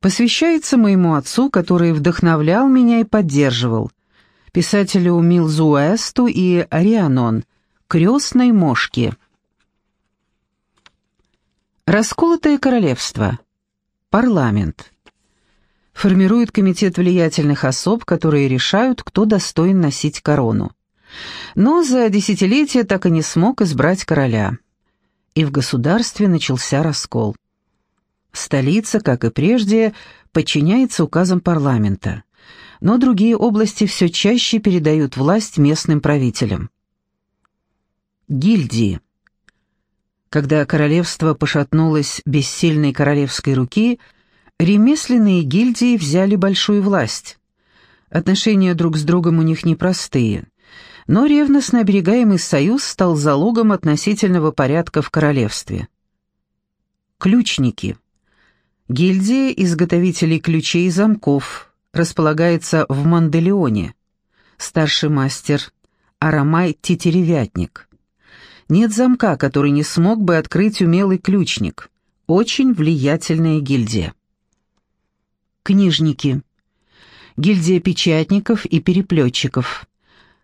Посвящается моему отцу, который вдохновлял меня и поддерживал, писателю Милзу Эсту и Арианон, крестной мошке. Расколотое королевство. Парламент. Формирует комитет влиятельных особ, которые решают, кто достоин носить корону. Но за десятилетия так и не смог избрать короля. И в государстве начался раскол. Столица, как и прежде, подчиняется указам парламента, но другие области все чаще передают власть местным правителям. Гильдии. Когда королевство пошатнулось без сильной королевской руки, ремесленные гильдии взяли большую власть. Отношения друг с другом у них непростые, но ревностно оберегаемый союз стал залогом относительного порядка в королевстве. Ключники. Гильдия изготовителей ключей и замков располагается в Манделеоне. Старший мастер Арамай Тетеревятник. Нет замка, который не смог бы открыть умелый ключник. Очень влиятельная гильдия. Книжники. Гильдия печатников и переплетчиков.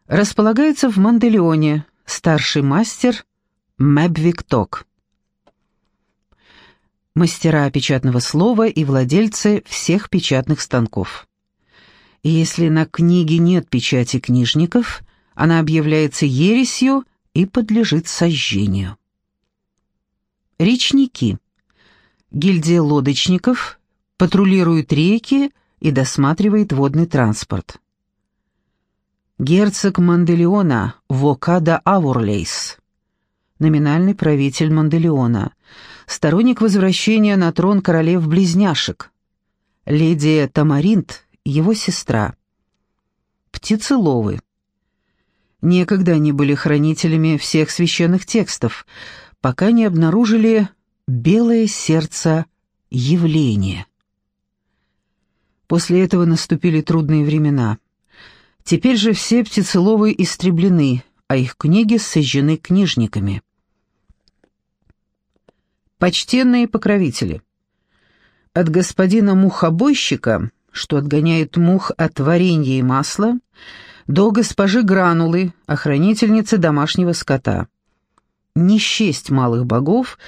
Располагается в Манделеоне. Старший мастер Мэбвикток. Мастера печатного слова и владельцы всех печатных станков. Если на книге нет печати книжников, она объявляется ересью и подлежит сожжению. Речники. Гильдия лодочников патрулирует реки и досматривает водный транспорт. Герцог Манделеона Вокада Авурлейс. Номинальный правитель Манделеона. Сторонник возвращения на трон королев-близняшек. Леди Тамаринт, его сестра. Птицеловы. Некогда они были хранителями всех священных текстов, пока не обнаружили белое сердце явления. После этого наступили трудные времена. Теперь же все птицеловы истреблены, а их книги сожжены книжниками. Почтенные покровители. От господина мухобойщика, что отгоняет мух от варенья и масла, до госпожи Гранулы, охранительницы домашнего скота. Не счесть малых богов,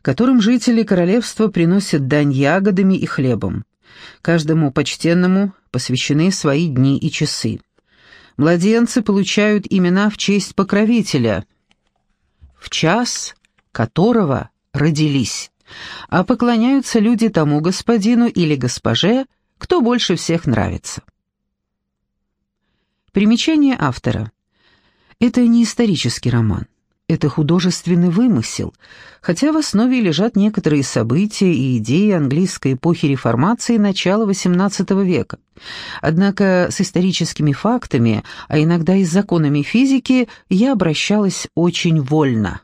которым жители королевства приносят дань ягодами и хлебом. Каждому почтенному посвящены свои дни и часы. Младенцы получают имена в честь покровителя, в час которого родились, а поклоняются люди тому господину или госпоже, кто больше всех нравится. Примечание автора. Это не исторический роман. Это художественный вымысел, хотя в основе лежат некоторые события и идеи английской эпохи реформации начала XVIII века. Однако с историческими фактами, а иногда и с законами физики, я обращалась очень вольно.